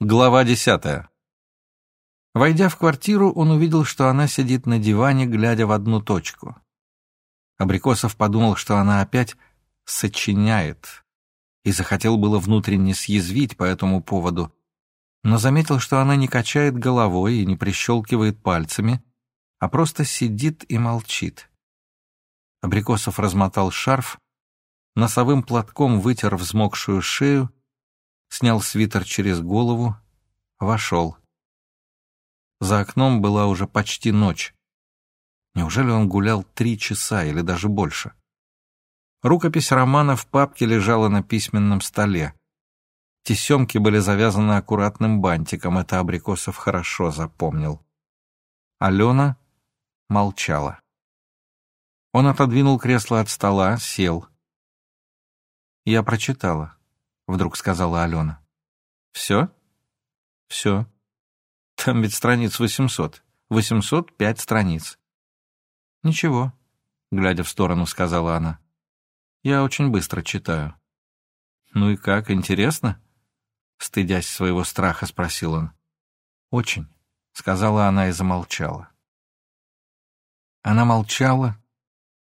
Глава десятая. Войдя в квартиру, он увидел, что она сидит на диване, глядя в одну точку. Абрикосов подумал, что она опять сочиняет, и захотел было внутренне съязвить по этому поводу, но заметил, что она не качает головой и не прищелкивает пальцами, а просто сидит и молчит. Абрикосов размотал шарф, носовым платком вытер взмокшую шею снял свитер через голову, вошел. За окном была уже почти ночь. Неужели он гулял три часа или даже больше? Рукопись романа в папке лежала на письменном столе. Тесемки были завязаны аккуратным бантиком, это Абрикосов хорошо запомнил. Алена молчала. Он отодвинул кресло от стола, сел. Я прочитала. — вдруг сказала Алена. «Все?» «Все. Там ведь страниц восемьсот. Восемьсот пять страниц». «Ничего», — глядя в сторону, сказала она. «Я очень быстро читаю». «Ну и как, интересно?» Стыдясь своего страха, спросил он. «Очень», — сказала она и замолчала. Она молчала.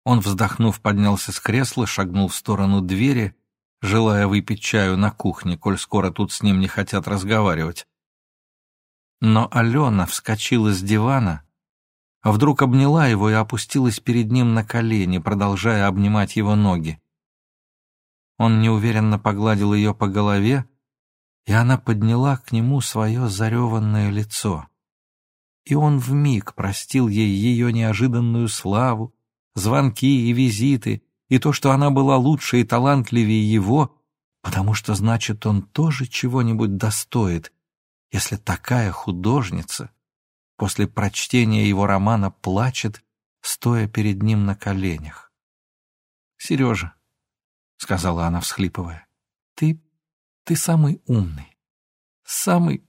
Он, вздохнув, поднялся с кресла, шагнул в сторону двери желая выпить чаю на кухне, коль скоро тут с ним не хотят разговаривать. Но Алена вскочила с дивана, вдруг обняла его и опустилась перед ним на колени, продолжая обнимать его ноги. Он неуверенно погладил ее по голове, и она подняла к нему свое зареванное лицо. И он вмиг простил ей ее неожиданную славу, звонки и визиты, и то, что она была лучше и талантливее его, потому что, значит, он тоже чего-нибудь достоит, если такая художница после прочтения его романа плачет, стоя перед ним на коленях. «Сережа», — сказала она, всхлипывая, — «ты... ты самый умный, самый...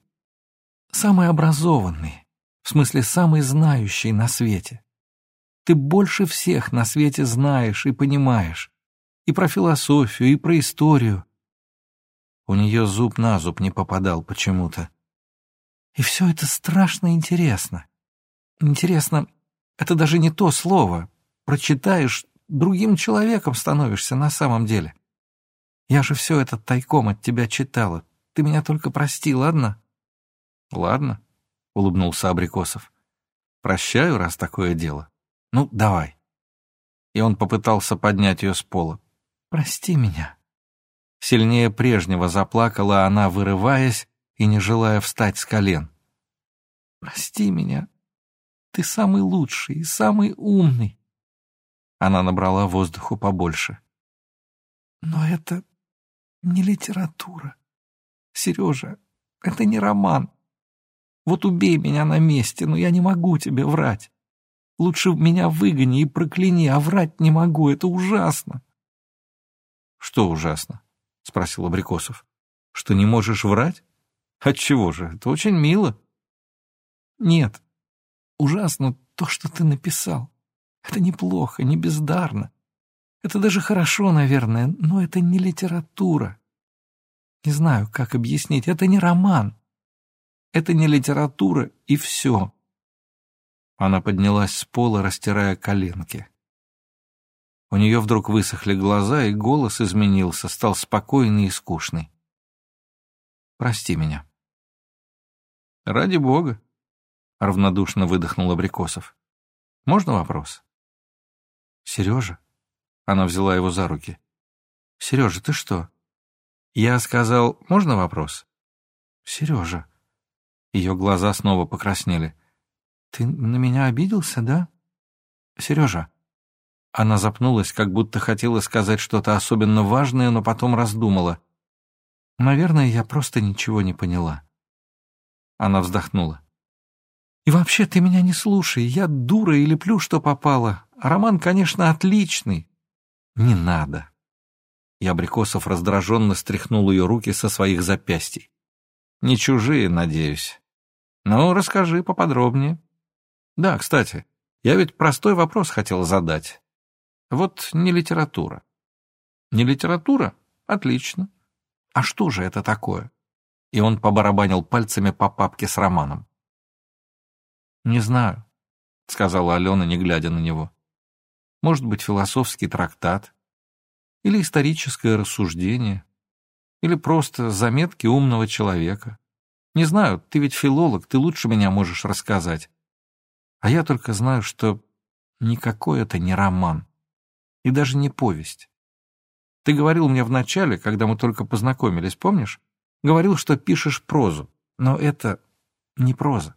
самый образованный, в смысле, самый знающий на свете. Ты больше всех на свете знаешь и понимаешь. И про философию, и про историю. У нее зуб на зуб не попадал почему-то. И все это страшно интересно. Интересно, это даже не то слово. Прочитаешь, другим человеком становишься на самом деле. Я же все это тайком от тебя читала. Ты меня только прости, ладно? Ладно, — улыбнулся Абрикосов. Прощаю, раз такое дело. Ну, давай. И он попытался поднять ее с пола. Прости меня. Сильнее прежнего заплакала она, вырываясь и не желая встать с колен. Прости меня. Ты самый лучший и самый умный. Она набрала воздуху побольше. Но это не литература. Сережа, это не роман. Вот убей меня на месте, но я не могу тебе врать. Лучше меня выгони и прокляни, а врать не могу, это ужасно. — Что ужасно? — спросил Абрикосов. — Что не можешь врать? Отчего же? Это очень мило. — Нет, ужасно то, что ты написал. Это неплохо, не бездарно. Это даже хорошо, наверное, но это не литература. Не знаю, как объяснить, это не роман. Это не литература, и все. Она поднялась с пола, растирая коленки. У нее вдруг высохли глаза, и голос изменился, стал спокойный и скучный. «Прости меня». «Ради бога», — равнодушно выдохнул Абрикосов. «Можно вопрос?» «Сережа?» — она взяла его за руки. «Сережа, ты что?» Я сказал, «Можно вопрос?» «Сережа». Ее глаза снова покраснели. «Ты на меня обиделся, да? Сережа?» Она запнулась, как будто хотела сказать что-то особенно важное, но потом раздумала. «Наверное, я просто ничего не поняла». Она вздохнула. «И вообще ты меня не слушай, я дура и леплю, что попало. Роман, конечно, отличный». «Не надо». И Абрикосов раздраженно стряхнул ее руки со своих запястий. «Не чужие, надеюсь. Ну, расскажи поподробнее». Да, кстати, я ведь простой вопрос хотел задать. Вот не литература. Не литература? Отлично. А что же это такое? И он побарабанил пальцами по папке с романом. «Не знаю», — сказала Алена, не глядя на него. «Может быть, философский трактат, или историческое рассуждение, или просто заметки умного человека. Не знаю, ты ведь филолог, ты лучше меня можешь рассказать. А я только знаю, что никакой это не роман и даже не повесть. Ты говорил мне вначале, когда мы только познакомились, помнишь? Говорил, что пишешь прозу, но это не проза.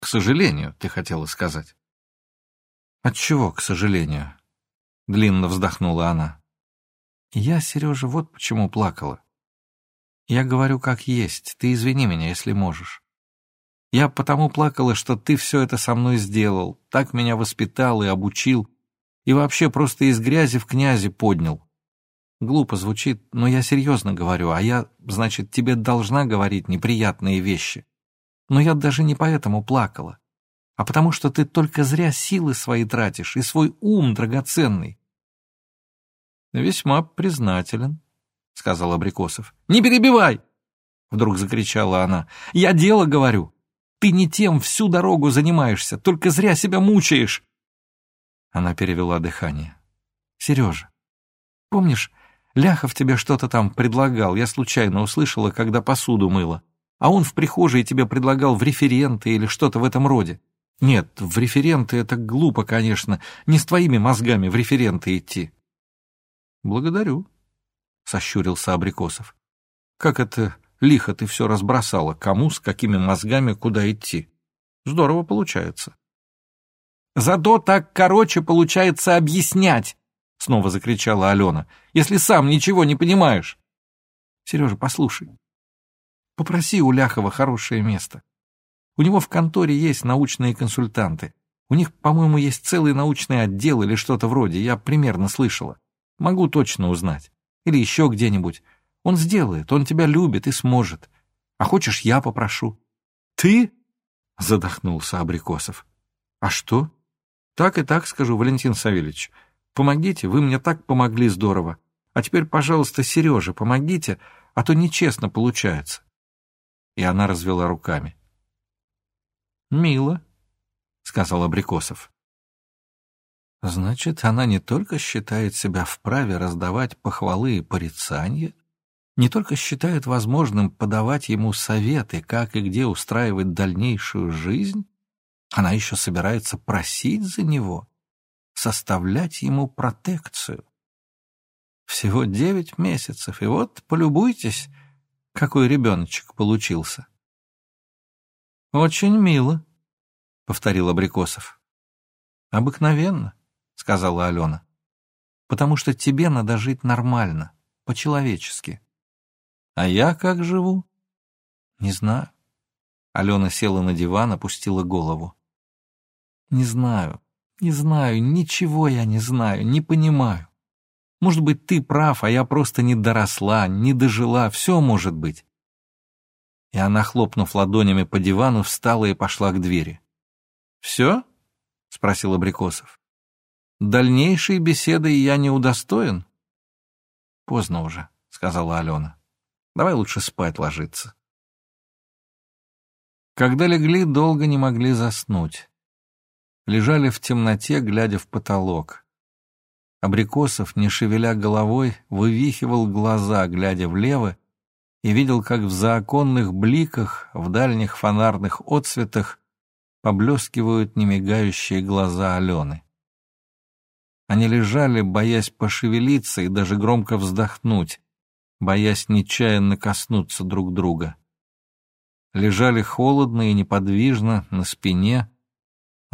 К сожалению, ты хотела сказать. От чего, к сожалению? Длинно вздохнула она. Я, Сережа, вот почему плакала. Я говорю как есть, ты извини меня, если можешь. Я потому плакала, что ты все это со мной сделал, так меня воспитал и обучил, и вообще просто из грязи в князи поднял. Глупо звучит, но я серьезно говорю, а я, значит, тебе должна говорить неприятные вещи. Но я даже не поэтому плакала, а потому что ты только зря силы свои тратишь и свой ум драгоценный. «Весьма признателен», — сказал Абрикосов. «Не перебивай!» — вдруг закричала она. «Я дело говорю. Ты не тем всю дорогу занимаешься, только зря себя мучаешь. Она перевела дыхание. «Сережа, помнишь, Ляхов тебе что-то там предлагал, я случайно услышала, когда посуду мыла. А он в прихожей тебе предлагал в референты или что-то в этом роде. Нет, в референты это глупо, конечно, не с твоими мозгами в референты идти». «Благодарю», — сощурился Абрикосов. «Как это лихо ты все разбросала, кому, с какими мозгами, куда идти? Здорово получается». Зато так короче получается объяснять, снова закричала Алена, если сам ничего не понимаешь. Сережа, послушай. Попроси у Ляхова хорошее место. У него в конторе есть научные консультанты. У них, по-моему, есть целый научный отдел или что-то вроде, я примерно слышала. Могу точно узнать. Или еще где-нибудь. Он сделает, он тебя любит и сможет. А хочешь, я попрошу. Ты? Задохнулся Абрикосов. А что? Так и так скажу, Валентин Савельевич. Помогите, вы мне так помогли здорово. А теперь, пожалуйста, Сереже, помогите, а то нечестно получается. И она развела руками. «Мило», — сказал Абрикосов. Значит, она не только считает себя вправе раздавать похвалы и порицания, не только считает возможным подавать ему советы, как и где устраивать дальнейшую жизнь, она еще собирается просить за него, составлять ему протекцию. Всего девять месяцев, и вот полюбуйтесь, какой ребеночек получился. «Очень мило», — повторил Абрикосов. «Обыкновенно», — сказала Алена, «потому что тебе надо жить нормально, по-человечески. А я как живу?» «Не знаю». Алена села на диван, опустила голову. Не знаю, не знаю, ничего я не знаю, не понимаю. Может быть, ты прав, а я просто не доросла, не дожила, все может быть. И она, хлопнув ладонями по дивану, встала и пошла к двери. «Все?» — спросил Абрикосов. «Дальнейшей беседой я не удостоен?» «Поздно уже», — сказала Алена. «Давай лучше спать ложиться». Когда легли, долго не могли заснуть лежали в темноте, глядя в потолок. Абрикосов, не шевеля головой, вывихивал глаза, глядя влево, и видел, как в заоконных бликах, в дальних фонарных отсветах поблескивают немигающие глаза Алены. Они лежали, боясь пошевелиться и даже громко вздохнуть, боясь нечаянно коснуться друг друга. Лежали холодно и неподвижно на спине,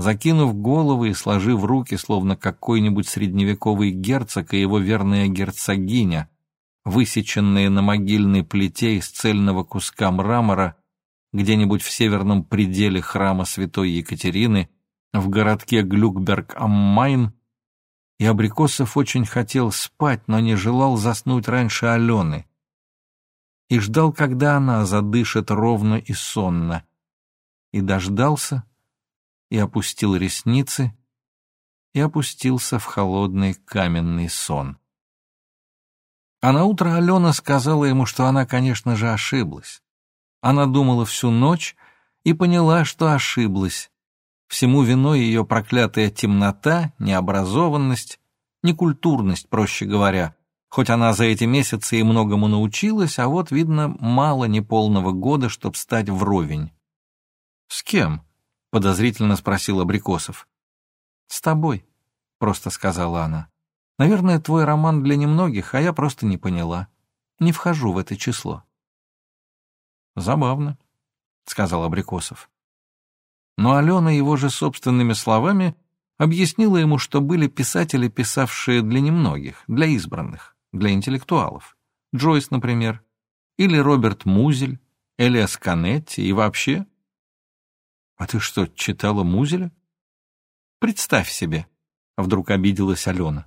Закинув головы и сложив руки, словно какой-нибудь средневековый герцог и его верная герцогиня, высеченные на могильной плите из цельного куска мрамора где-нибудь в северном пределе храма святой Екатерины, в городке Глюкберг-Аммайн, и Абрикосов очень хотел спать, но не желал заснуть раньше Алены. И ждал, когда она задышит ровно и сонно. И дождался, и опустил ресницы, и опустился в холодный каменный сон. А на утро Алена сказала ему, что она, конечно же, ошиблась. Она думала всю ночь и поняла, что ошиблась. Всему виной ее проклятая темнота, необразованность, некультурность, проще говоря. Хоть она за эти месяцы и многому научилась, а вот, видно, мало неполного года, чтоб стать вровень. «С кем?» — подозрительно спросил Абрикосов. «С тобой», — просто сказала она. «Наверное, твой роман для немногих, а я просто не поняла. Не вхожу в это число». «Забавно», — сказал Абрикосов. Но Алена его же собственными словами объяснила ему, что были писатели, писавшие для немногих, для избранных, для интеллектуалов. Джойс, например, или Роберт Музель, Элиас Канетти и вообще «А ты что, читала Музеля?» «Представь себе», — вдруг обиделась Алена.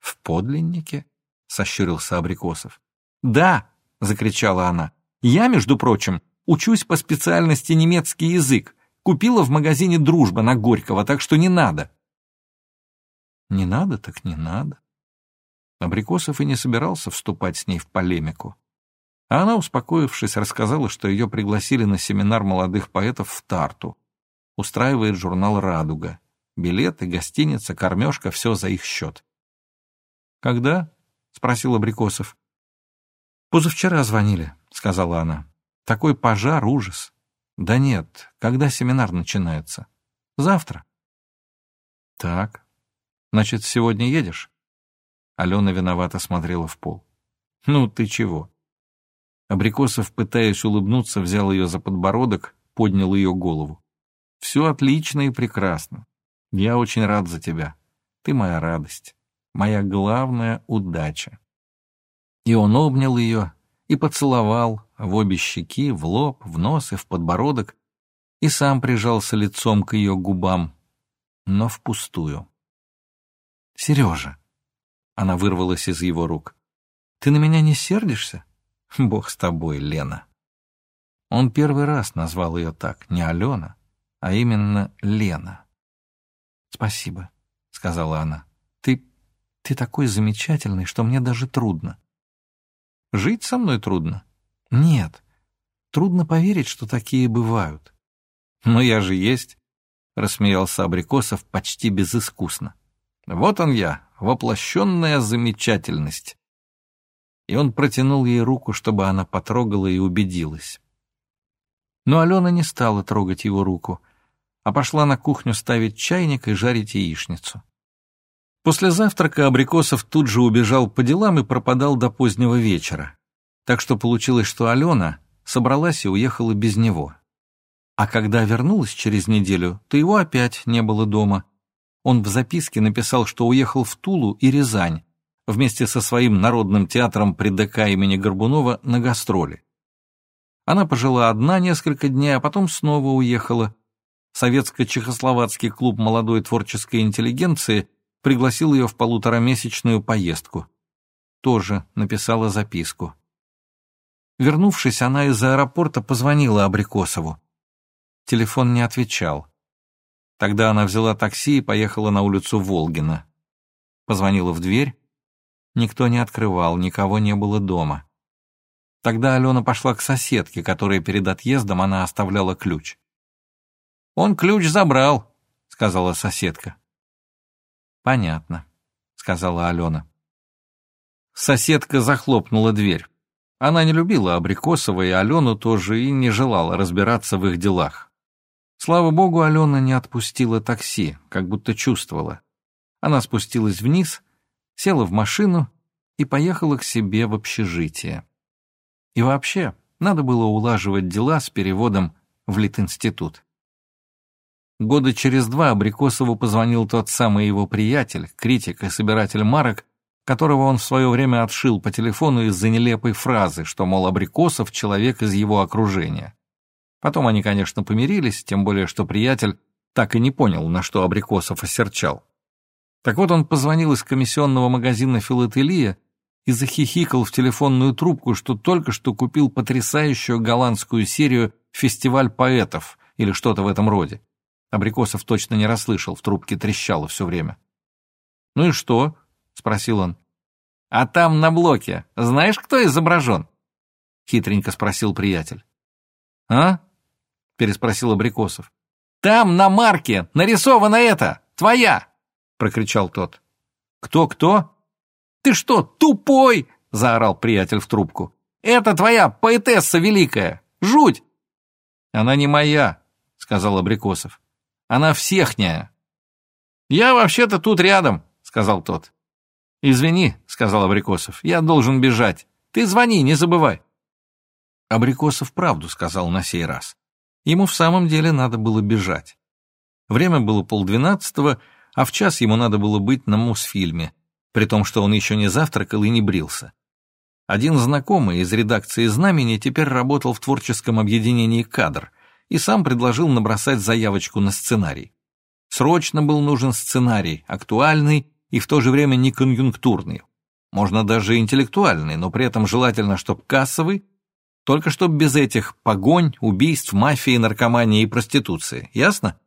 «В подлиннике?» — сощурился Абрикосов. «Да!» — закричала она. «Я, между прочим, учусь по специальности немецкий язык. Купила в магазине «Дружба» на Горького, так что не надо». «Не надо, так не надо». Абрикосов и не собирался вступать с ней в полемику. А она, успокоившись, рассказала, что ее пригласили на семинар молодых поэтов в Тарту. Устраивает журнал «Радуга». Билеты, гостиница, кормежка — все за их счет. «Когда?» — спросил Абрикосов. «Позавчера звонили», — сказала она. «Такой пожар, ужас». «Да нет, когда семинар начинается?» «Завтра». «Так, значит, сегодня едешь?» Алена виновато смотрела в пол. «Ну, ты чего?» Абрикосов, пытаясь улыбнуться, взял ее за подбородок, поднял ее голову. «Все отлично и прекрасно. Я очень рад за тебя. Ты моя радость, моя главная удача». И он обнял ее и поцеловал в обе щеки, в лоб, в нос и в подбородок, и сам прижался лицом к ее губам, но впустую. «Сережа!» — она вырвалась из его рук. «Ты на меня не сердишься?» Бог с тобой, Лена. Он первый раз назвал ее так, не Алена, а именно Лена. «Спасибо», — сказала она. «Ты... ты такой замечательный, что мне даже трудно». «Жить со мной трудно?» «Нет. Трудно поверить, что такие бывают». «Но я же есть», — рассмеялся Абрикосов почти безыскусно. «Вот он я, воплощенная замечательность и он протянул ей руку, чтобы она потрогала и убедилась. Но Алена не стала трогать его руку, а пошла на кухню ставить чайник и жарить яичницу. После завтрака Абрикосов тут же убежал по делам и пропадал до позднего вечера. Так что получилось, что Алена собралась и уехала без него. А когда вернулась через неделю, то его опять не было дома. Он в записке написал, что уехал в Тулу и Рязань, вместе со своим народным театром при ДК имени Горбунова на гастроли. Она пожила одна несколько дней, а потом снова уехала. Советско-чехословацкий клуб молодой творческой интеллигенции пригласил ее в полуторамесячную поездку. Тоже написала записку. Вернувшись, она из аэропорта позвонила Абрикосову. Телефон не отвечал. Тогда она взяла такси и поехала на улицу Волгина. Позвонила в дверь, Никто не открывал, никого не было дома. Тогда Алена пошла к соседке, которой перед отъездом она оставляла ключ. «Он ключ забрал», — сказала соседка. «Понятно», — сказала Алена. Соседка захлопнула дверь. Она не любила Абрикосова и Алену тоже и не желала разбираться в их делах. Слава богу, Алена не отпустила такси, как будто чувствовала. Она спустилась вниз села в машину и поехала к себе в общежитие. И вообще, надо было улаживать дела с переводом в Литинститут. Года через два Абрикосову позвонил тот самый его приятель, критик и собиратель марок, которого он в свое время отшил по телефону из-за нелепой фразы, что, мол, Абрикосов — человек из его окружения. Потом они, конечно, помирились, тем более, что приятель так и не понял, на что Абрикосов осерчал. Так вот он позвонил из комиссионного магазина «Филателия» и захихикал в телефонную трубку, что только что купил потрясающую голландскую серию «Фестиваль поэтов» или что-то в этом роде. Абрикосов точно не расслышал, в трубке трещало все время. «Ну и что?» — спросил он. А там на блоке знаешь, кто изображен?» Хитренько спросил приятель. «А?» — переспросил Абрикосов. «Там на марке нарисовано это! Твоя!» — прокричал тот. «Кто-кто?» «Ты что, тупой?» — заорал приятель в трубку. «Это твоя поэтесса великая! Жуть!» «Она не моя», — сказал Абрикосов. «Она всехняя». «Я вообще-то тут рядом», — сказал тот. «Извини», — сказал Абрикосов, — «я должен бежать. Ты звони, не забывай». Абрикосов правду сказал на сей раз. Ему в самом деле надо было бежать. Время было полдвенадцатого, а в час ему надо было быть на Мосфильме, при том, что он еще не завтракал и не брился. Один знакомый из редакции «Знамени» теперь работал в творческом объединении «Кадр» и сам предложил набросать заявочку на сценарий. Срочно был нужен сценарий, актуальный и в то же время не конъюнктурный. Можно даже интеллектуальный, но при этом желательно, чтобы кассовый, только чтобы без этих погонь, убийств, мафии, наркомании и проституции. Ясно?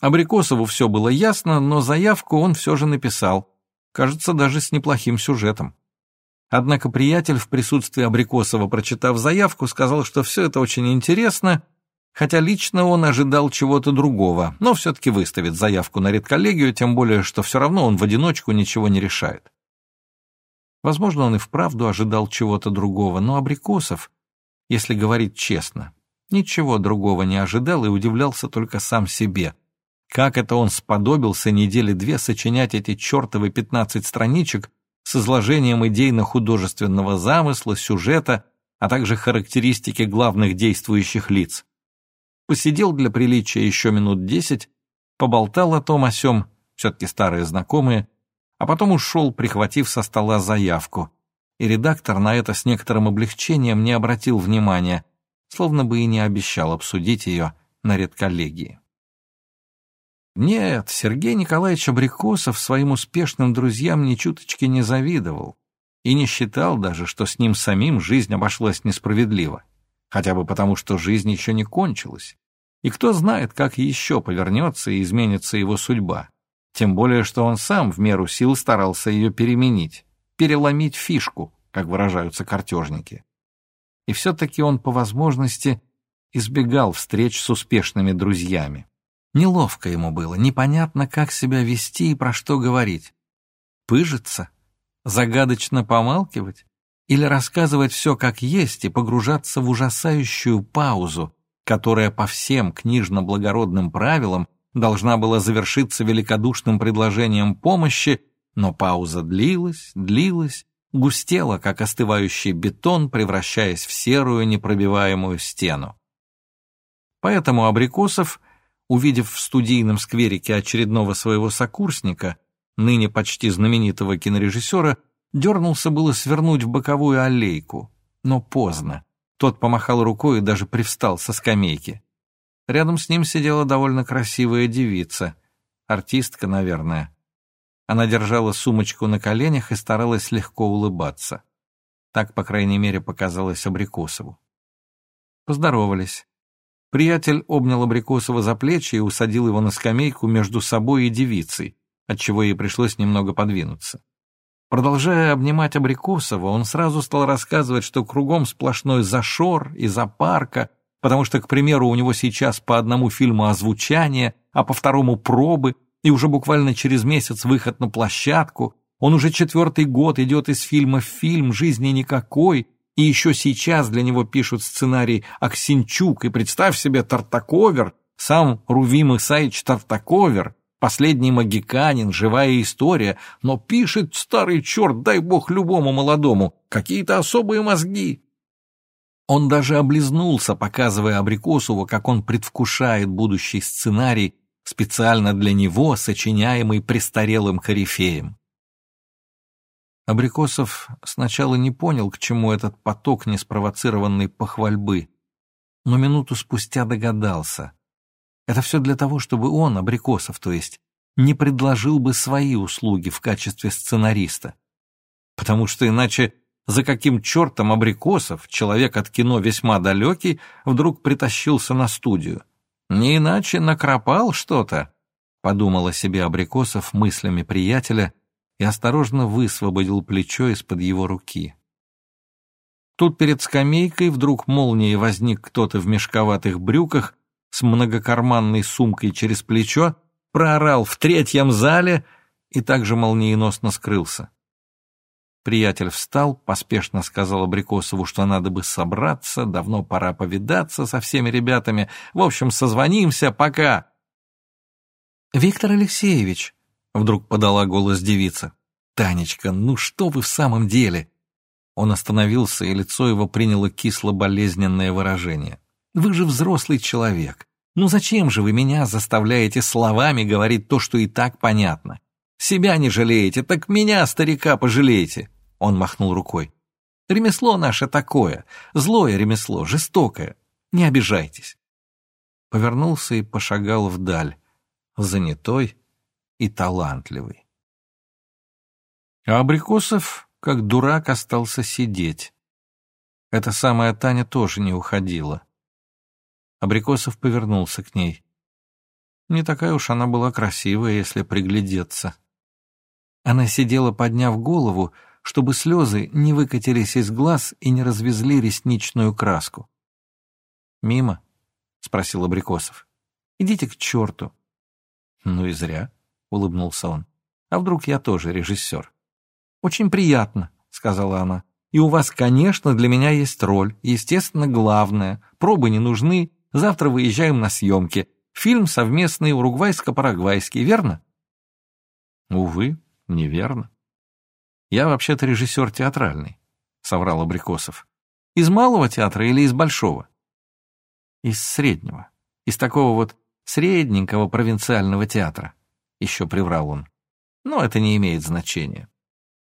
Абрикосову все было ясно, но заявку он все же написал. Кажется, даже с неплохим сюжетом. Однако приятель в присутствии Абрикосова, прочитав заявку, сказал, что все это очень интересно, хотя лично он ожидал чего-то другого, но все-таки выставит заявку на редколлегию, тем более, что все равно он в одиночку ничего не решает. Возможно, он и вправду ожидал чего-то другого, но Абрикосов, если говорить честно, ничего другого не ожидал и удивлялся только сам себе. Как это он сподобился недели две сочинять эти чертовы пятнадцать страничек с изложением идейно-художественного замысла, сюжета, а также характеристики главных действующих лиц. Посидел для приличия еще минут десять, поболтал о том о сём, все-таки старые знакомые, а потом ушел, прихватив со стола заявку. И редактор на это с некоторым облегчением не обратил внимания, словно бы и не обещал обсудить ее на редколлегии. Нет, Сергей Николаевич Абрикосов своим успешным друзьям ни чуточки не завидовал и не считал даже, что с ним самим жизнь обошлась несправедливо, хотя бы потому, что жизнь еще не кончилась. И кто знает, как еще повернется и изменится его судьба. Тем более, что он сам в меру сил старался ее переменить, переломить фишку, как выражаются картежники. И все-таки он по возможности избегал встреч с успешными друзьями. Неловко ему было, непонятно, как себя вести и про что говорить. Пыжиться? Загадочно помалкивать? Или рассказывать все как есть и погружаться в ужасающую паузу, которая по всем книжно-благородным правилам должна была завершиться великодушным предложением помощи, но пауза длилась, длилась, густела, как остывающий бетон, превращаясь в серую непробиваемую стену. Поэтому Абрикосов увидев в студийном скверике очередного своего сокурсника, ныне почти знаменитого кинорежиссера, дернулся было свернуть в боковую аллейку, но поздно. Тот помахал рукой и даже привстал со скамейки. Рядом с ним сидела довольно красивая девица, артистка, наверное. Она держала сумочку на коленях и старалась легко улыбаться. Так, по крайней мере, показалось Абрикосову. Поздоровались. Приятель обнял Абрикосова за плечи и усадил его на скамейку между собой и девицей, отчего ей пришлось немного подвинуться. Продолжая обнимать Абрикосова, он сразу стал рассказывать, что кругом сплошной зашор и запарка, потому что, к примеру, у него сейчас по одному фильму озвучание, а по второму пробы, и уже буквально через месяц выход на площадку. Он уже четвертый год идет из фильма в фильм, жизни никакой, и еще сейчас для него пишут сценарий Аксинчук, и представь себе Тартаковер, сам Рувим Исаич Тартаковер, последний магиканин, живая история, но пишет старый черт, дай бог любому молодому, какие-то особые мозги. Он даже облизнулся, показывая Абрикосову, как он предвкушает будущий сценарий, специально для него сочиняемый престарелым корифеем. Абрикосов сначала не понял, к чему этот поток неспровоцированной похвальбы, но минуту спустя догадался. Это все для того, чтобы он, Абрикосов, то есть, не предложил бы свои услуги в качестве сценариста. Потому что иначе за каким чертом Абрикосов, человек от кино весьма далекий, вдруг притащился на студию? Не иначе накропал что-то, подумал о себе Абрикосов мыслями приятеля, и осторожно высвободил плечо из-под его руки. Тут перед скамейкой вдруг молнией возник кто-то в мешковатых брюках с многокарманной сумкой через плечо, проорал в третьем зале и также молниеносно скрылся. Приятель встал, поспешно сказал Абрикосову, что надо бы собраться, давно пора повидаться со всеми ребятами. В общем, созвонимся, пока. «Виктор Алексеевич», — вдруг подала голос девица. «Танечка, ну что вы в самом деле?» Он остановился, и лицо его приняло кисло-болезненное выражение. «Вы же взрослый человек. Ну зачем же вы меня заставляете словами говорить то, что и так понятно? Себя не жалеете, так меня, старика, пожалеете!» Он махнул рукой. «Ремесло наше такое, злое ремесло, жестокое. Не обижайтесь». Повернулся и пошагал вдаль, занятой и талантливый. А Абрикосов, как дурак, остался сидеть. Эта самая Таня тоже не уходила. Абрикосов повернулся к ней. Не такая уж она была красивая, если приглядеться. Она сидела, подняв голову, чтобы слезы не выкатились из глаз и не развезли ресничную краску. «Мимо?» — спросил Абрикосов. «Идите к черту». «Ну и зря», — улыбнулся он. «А вдруг я тоже режиссер?» «Очень приятно», — сказала она. «И у вас, конечно, для меня есть роль, естественно, главная. Пробы не нужны, завтра выезжаем на съемки. Фильм совместный уругвайско-парагвайский, верно?» «Увы, неверно. Я вообще-то режиссер театральный», — соврал Абрикосов. «Из малого театра или из большого?» «Из среднего. Из такого вот средненького провинциального театра», — еще приврал он. «Но это не имеет значения.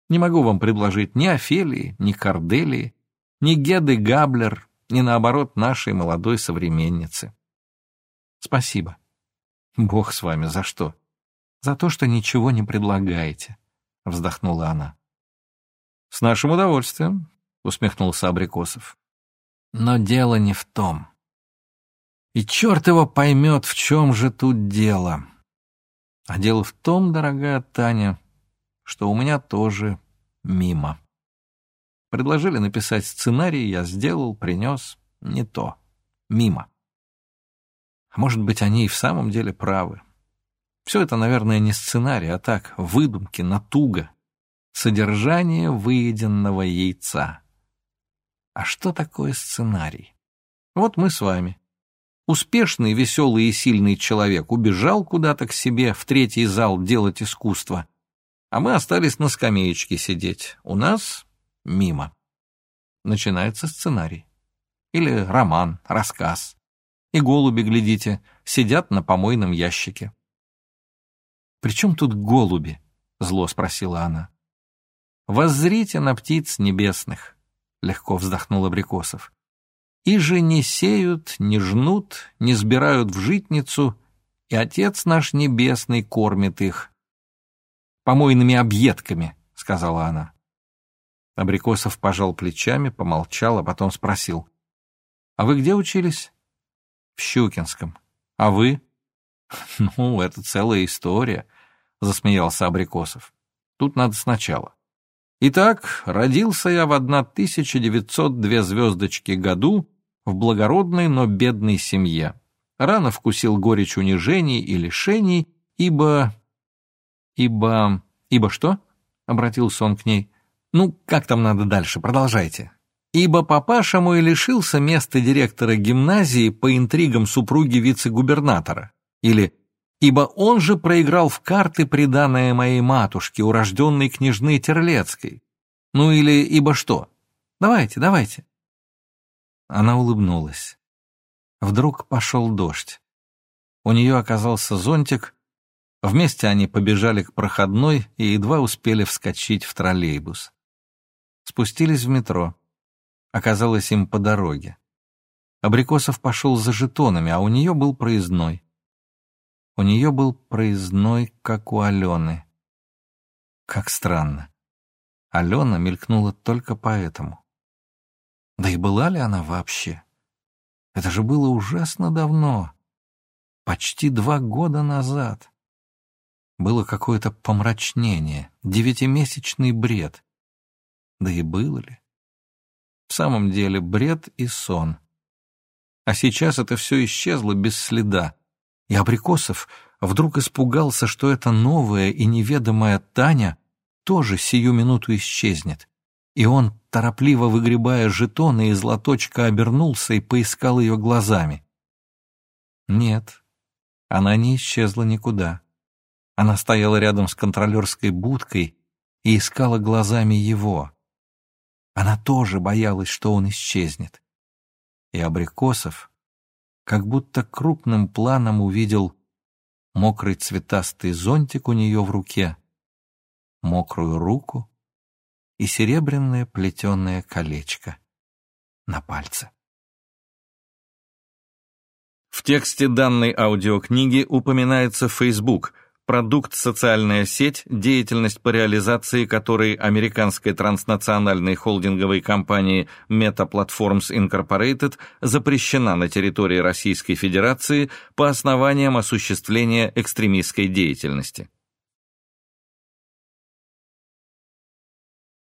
Не могу вам предложить ни Офелии, ни Корделии, ни Геды Габлер, ни, наоборот, нашей молодой современницы. Спасибо. Бог с вами, за что? За то, что ничего не предлагаете, — вздохнула она. С нашим удовольствием, — усмехнулся Абрикосов. Но дело не в том. И черт его поймет, в чем же тут дело. А дело в том, дорогая Таня, что у меня тоже мимо. Предложили написать сценарий, я сделал, принес. Не то. Мимо. А может быть, они и в самом деле правы. Все это, наверное, не сценарий, а так, выдумки, натуга. Содержание выеденного яйца. А что такое сценарий? Вот мы с вами. Успешный, веселый и сильный человек убежал куда-то к себе в третий зал делать искусство, а мы остались на скамеечке сидеть. У нас мимо. Начинается сценарий. Или роман, рассказ. И голуби, глядите, сидят на помойном ящике. «При чем тут голуби?» — зло спросила она. «Воззрите на птиц небесных», — легко вздохнул Абрикосов. «И же не сеют, не жнут, не сбирают в житницу, и Отец наш Небесный кормит их, помойными объедками», — сказала она. Абрикосов пожал плечами, помолчал, а потом спросил. «А вы где учились?» «В Щукинском. А вы?» «Ну, это целая история», — засмеялся Абрикосов. «Тут надо сначала. Итак, родился я в 1902 звездочки году в благородной, но бедной семье. Рано вкусил горечь унижений и лишений, ибо ибо... Ибо что?» — обратился он к ней. «Ну, как там надо дальше? Продолжайте». «Ибо папаша мой лишился места директора гимназии по интригам супруги вице-губернатора». Или «Ибо он же проиграл в карты приданное моей матушке, урожденной княжны Терлецкой». Ну или «Ибо что?» Давайте, давайте. Она улыбнулась. Вдруг пошел дождь. У нее оказался зонтик, Вместе они побежали к проходной и едва успели вскочить в троллейбус. Спустились в метро. Оказалось им по дороге. Абрикосов пошел за жетонами, а у нее был проездной. У нее был проездной, как у Алены. Как странно. Алена мелькнула только поэтому. Да и была ли она вообще? Это же было ужасно давно. Почти два года назад. было какое-то помрачнение, девятимесячный бред. Да и было ли? В самом деле бред и сон. А сейчас это все исчезло без следа, и Абрикосов вдруг испугался, что эта новая и неведомая Таня тоже сию минуту исчезнет. И он, торопливо выгребая жетоны из лоточка, обернулся и поискал ее глазами. Нет, она не исчезла никуда. Она стояла рядом с контролерской будкой и искала глазами его. Она тоже боялась, что он исчезнет. И Абрикосов как будто крупным планом увидел мокрый цветастый зонтик у нее в руке, мокрую руку и серебряное плетеное колечко на пальце. В тексте данной аудиокниги упоминается Facebook, продукт социальная сеть, деятельность по реализации которой американской транснациональной холдинговой компании Meta Platforms Incorporated запрещена на территории Российской Федерации по основаниям осуществления экстремистской деятельности.